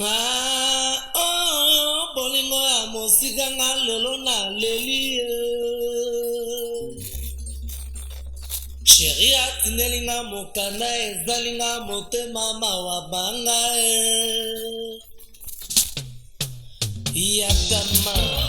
Ah, o oh, bolingo ya mosika nga lelo na leli sheri eh. atineli nga mokanda ezali nga motema mawa banga eh. yakama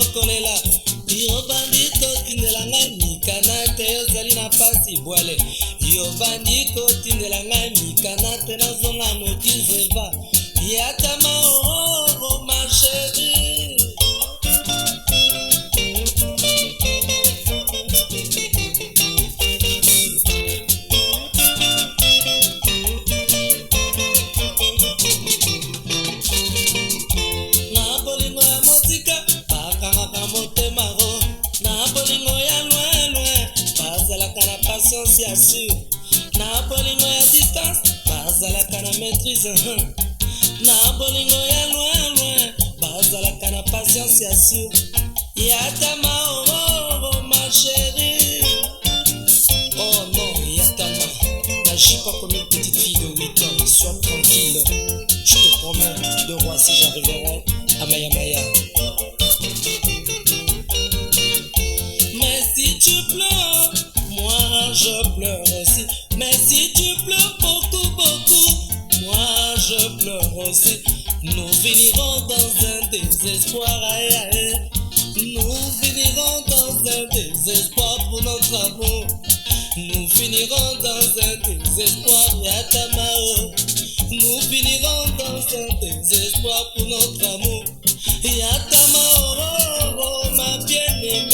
okolela yobandi kokindela ngai mikana te ozali na mpasi bwale yobandi ko Yatama, oh oh oh ma chérie Oh non Yatama, n'agis bah, pas comme une petite fille de méthode, sois tranquille Je te promets de roi si j'arriverai à Maya Maya Mais si tu pleures, moi je pleure aussi Mais si tu pleures beaucoup beaucoup, moi je pleure aussi nous finirons dans un désespoir, aïe, aïe. Nous finirons dans un désespoir pour notre amour. Nous finirons dans un désespoir, Yatamao. Nous finirons dans un désespoir pour notre amour. Yatamao, oh, oh, ma bien-aimée.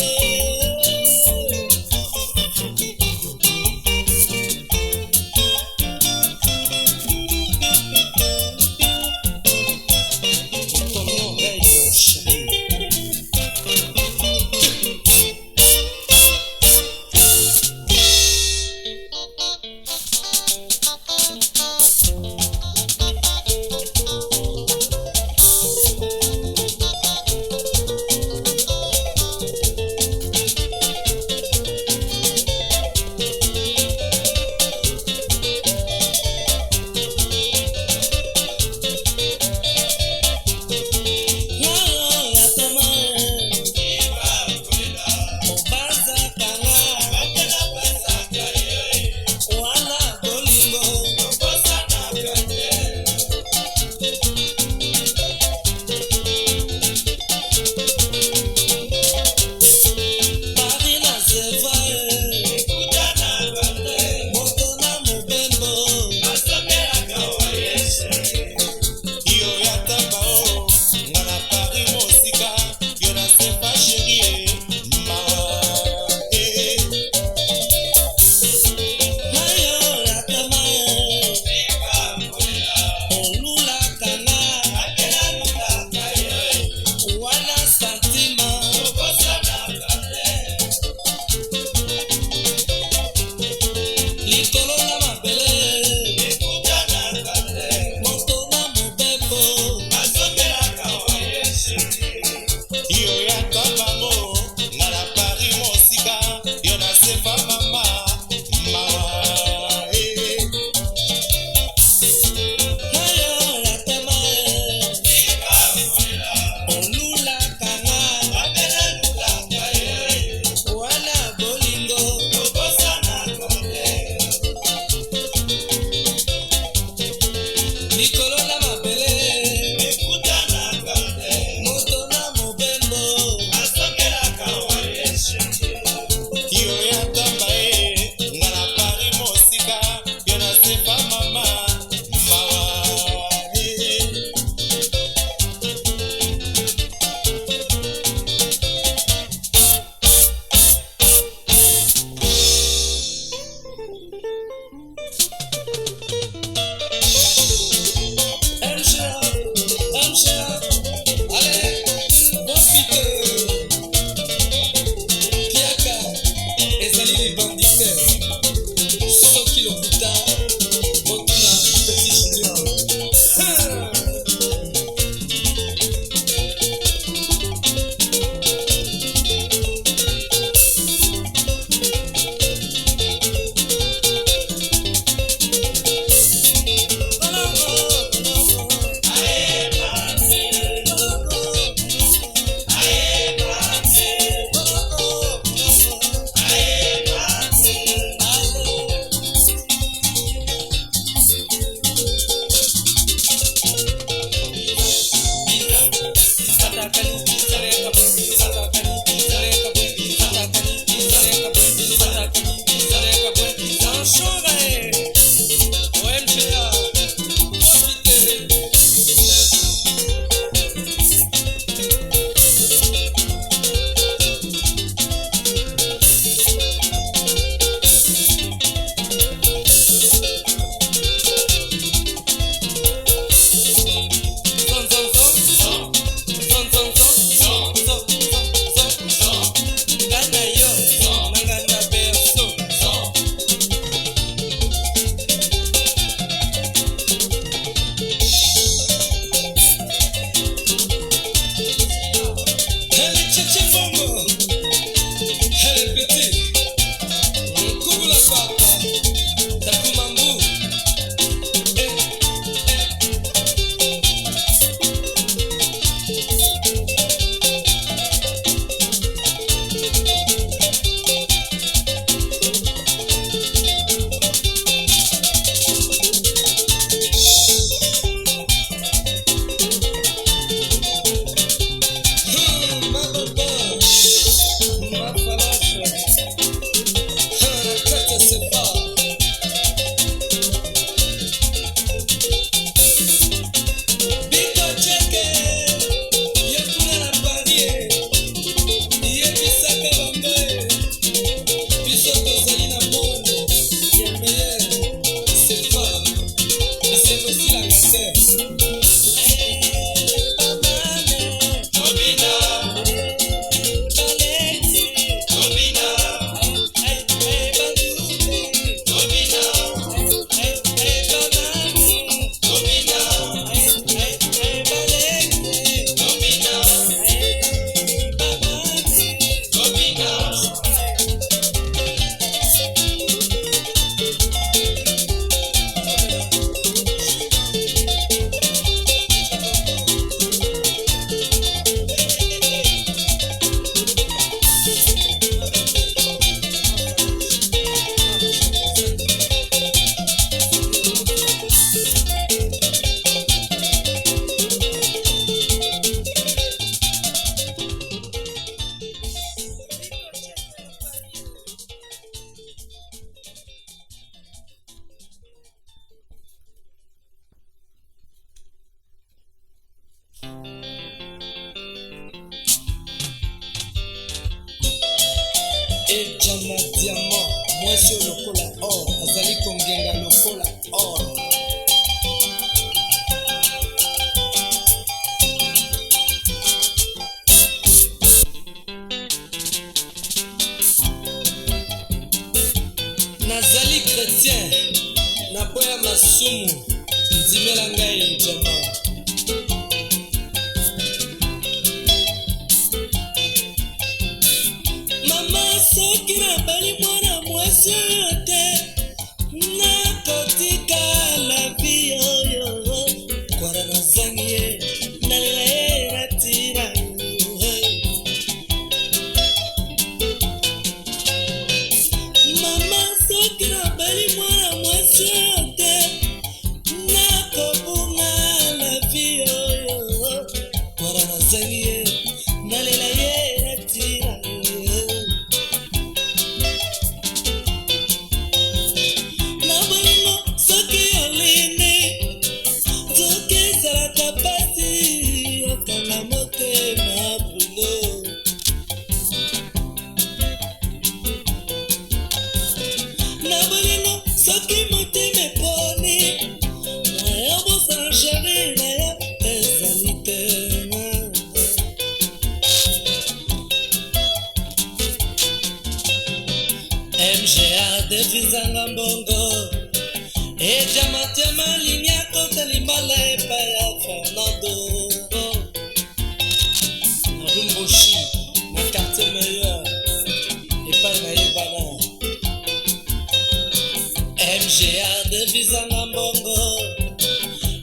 mga devisa na mbongo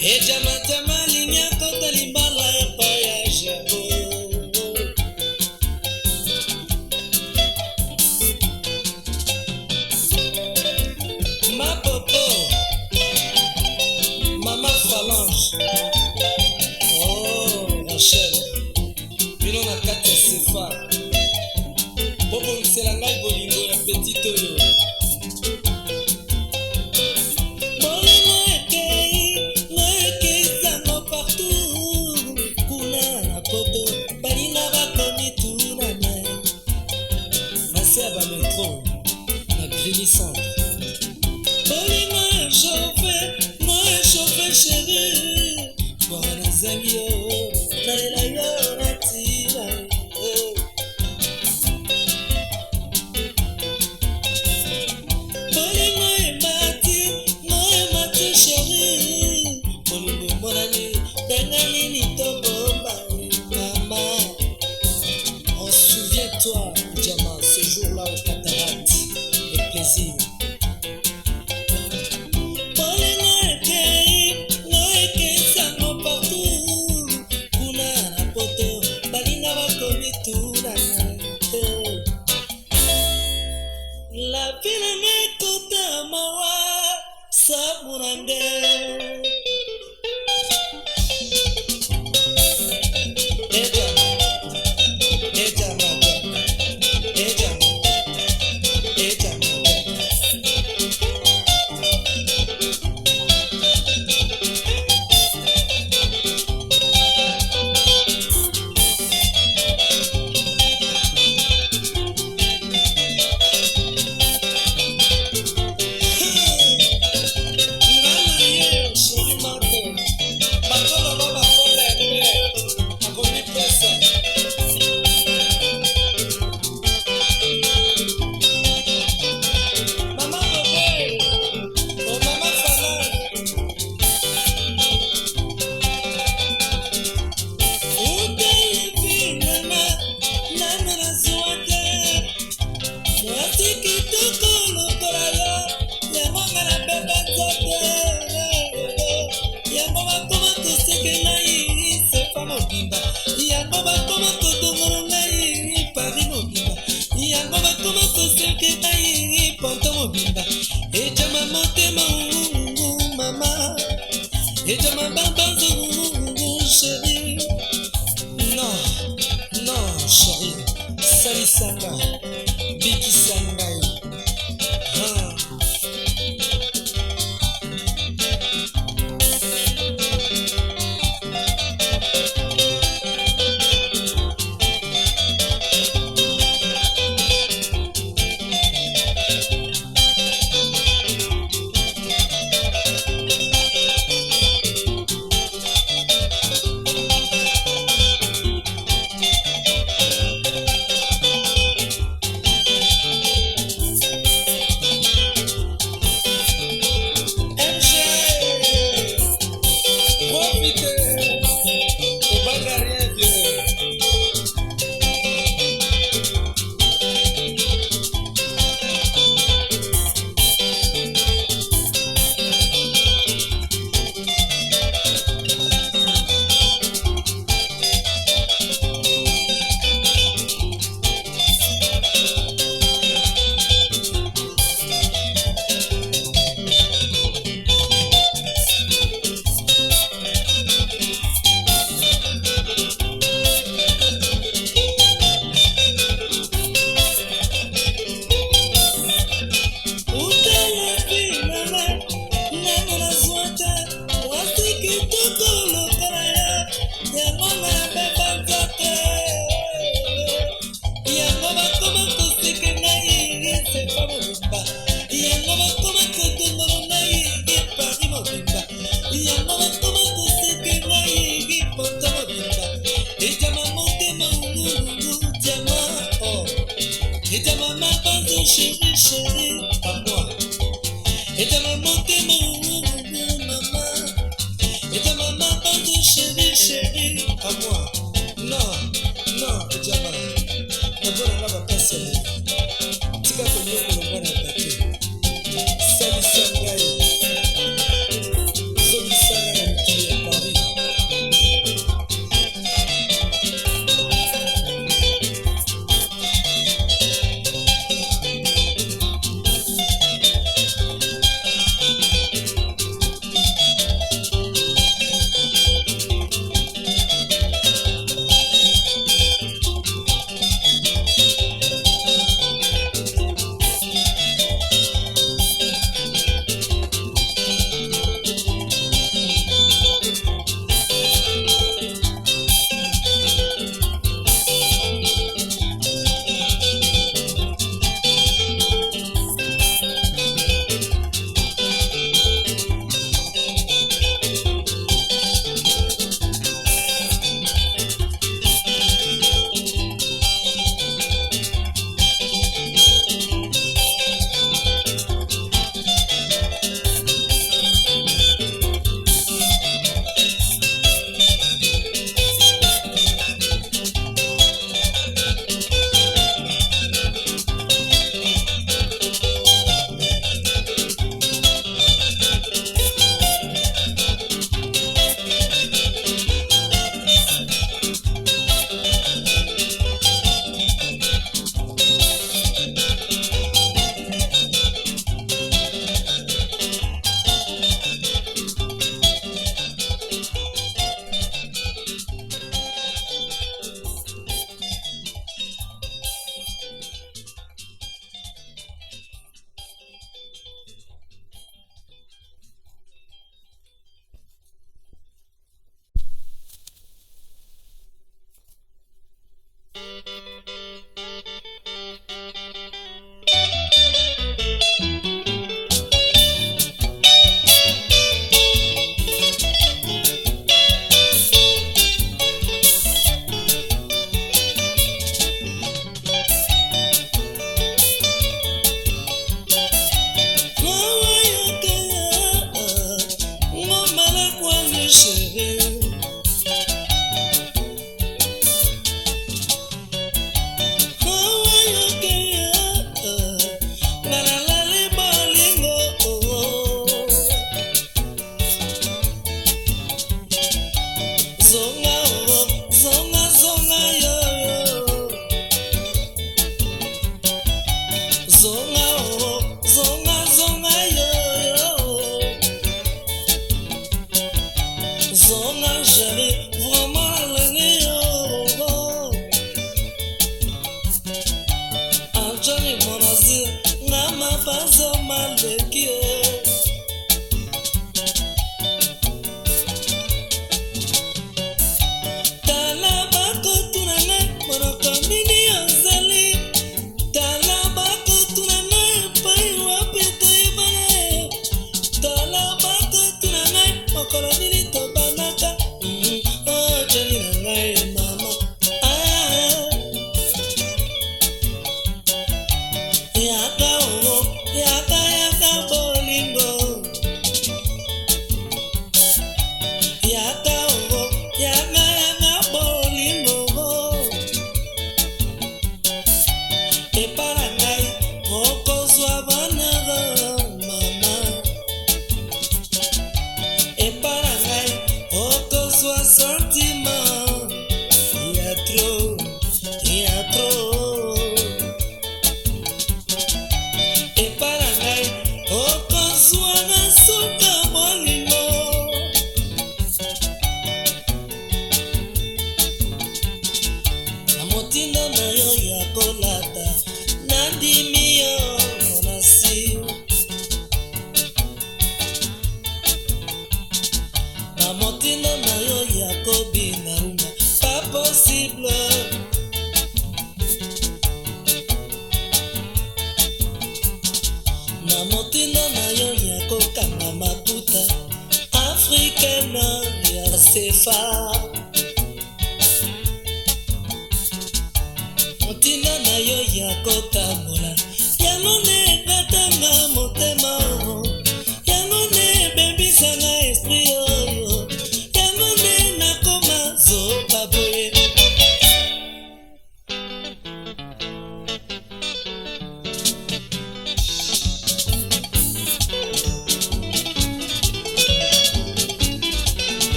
ejamatama linyako talimba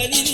Maria.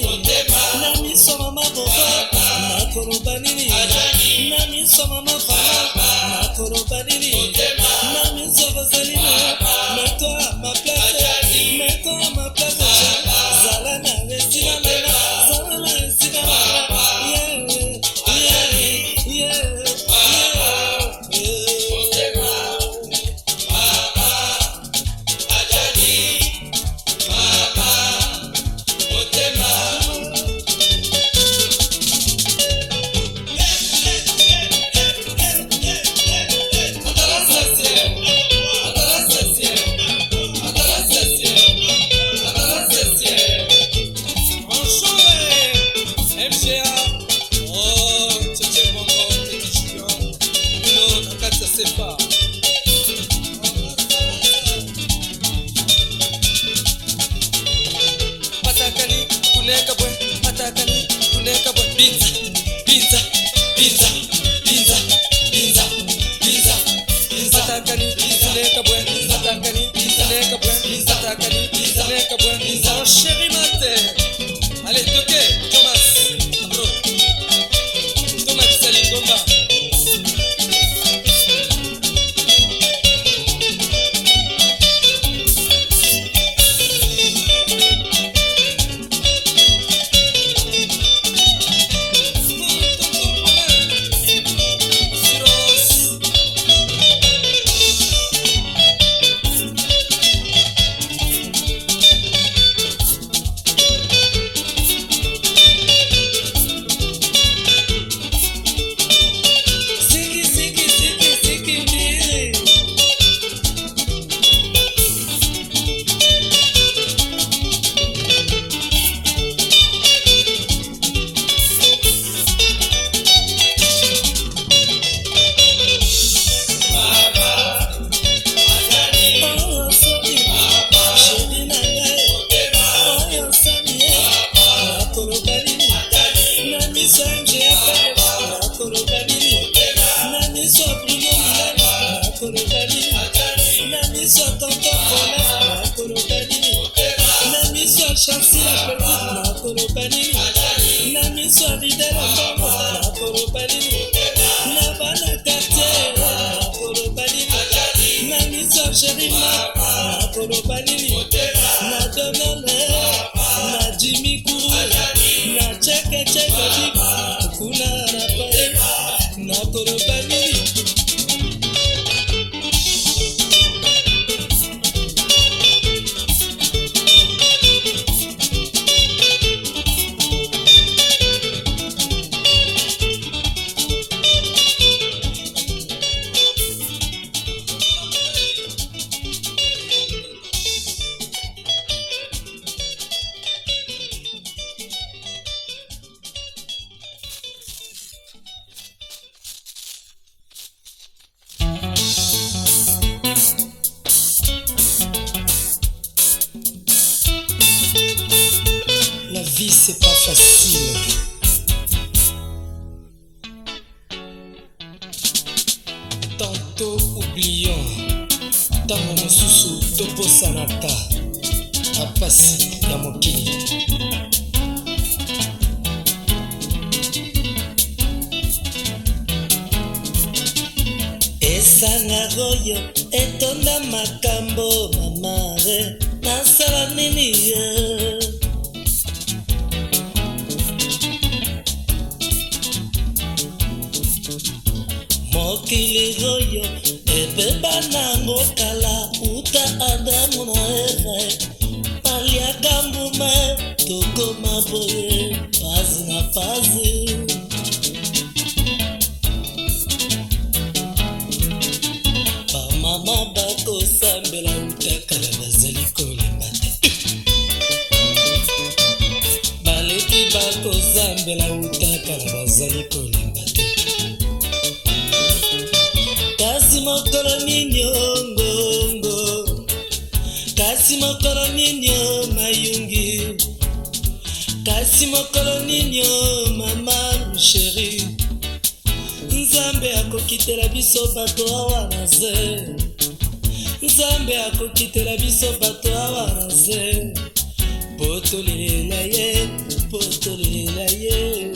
nakorobani na miso ya bidele mbongo nakorobani na bana kartier nakorobani na miso ya sherima nakorobani na donal akokitela biso bato awa na ze nzambe akokitela biso bato awa na ze potolelela ye potolelela ye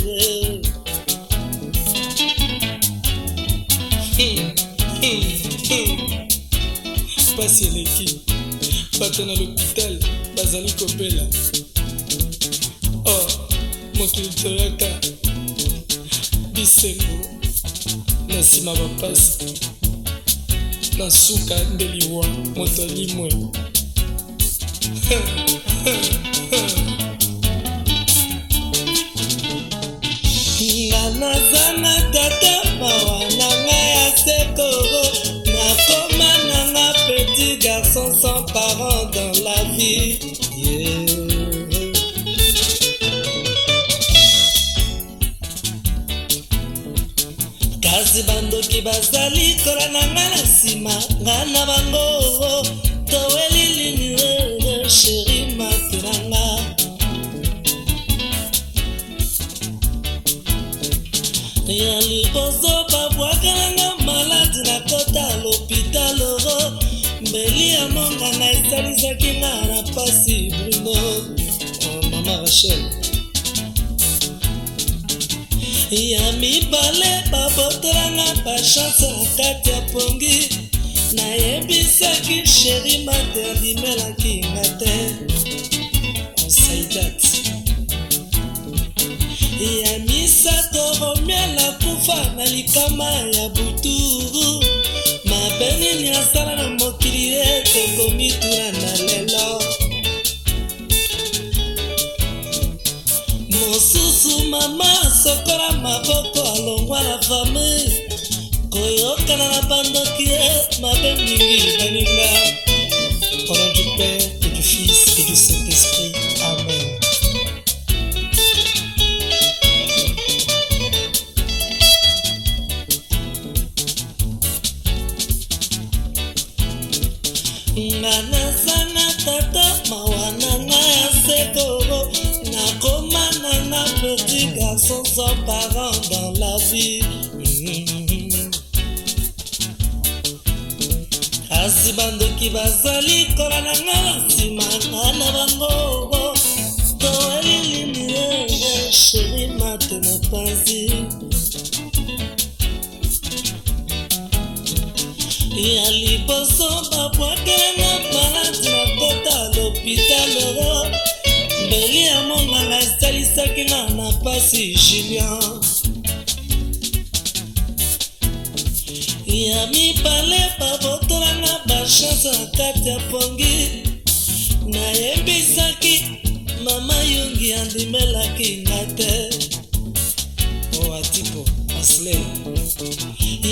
pasi eleki bato na lopital bazali kopela o oh, mokili toyaka na nsima bapasi na suka nde liwa moto alimwe ya mibale babotelanga bachanse na kati ya pongi nayebisaki sheri mate abimelaki nga te onsaidat ya misato romiel akufa na likama ya butu maboko alongwa na fami koyokana na bandoki ye mabe mingi naninga kasi bazali kola na nga na nsima nga na bango toelilimi sheri mate mopanzi ya liboso babwakelanga maladi na kota lopitalo mbeli ya monganga esalisaki nga na pasi julian ya mibale babo chance na karte ya pongi nayebisaki mama yongi andimelaki nga te o oh, atipo asle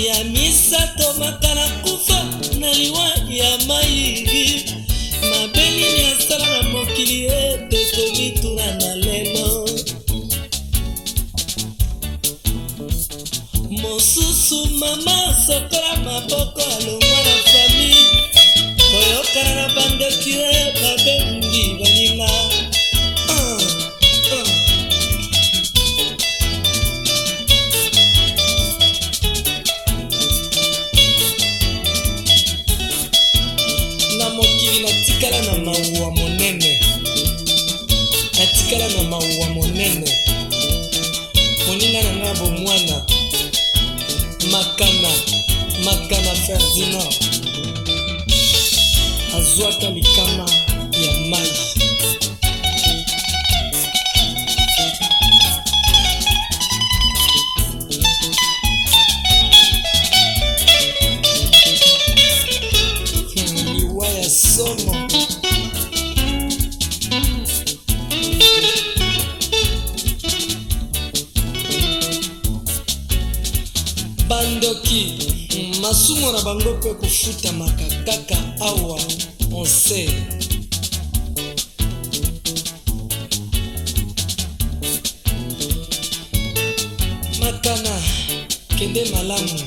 ya misato mata na kufa na liwa ya mayiri mabelini asala na mokili ete tomituna na lelo mosusu mama sokola maboko alongwa Ah, ah. na mokili natikala na mauwa na mauwa monene moninga na nga bomwana makana makana ferdinand ezwaka likama ya mai liwa ya somo bandoki masumu na bango mpe kofutamaka kaka awa conseil matana kende malamu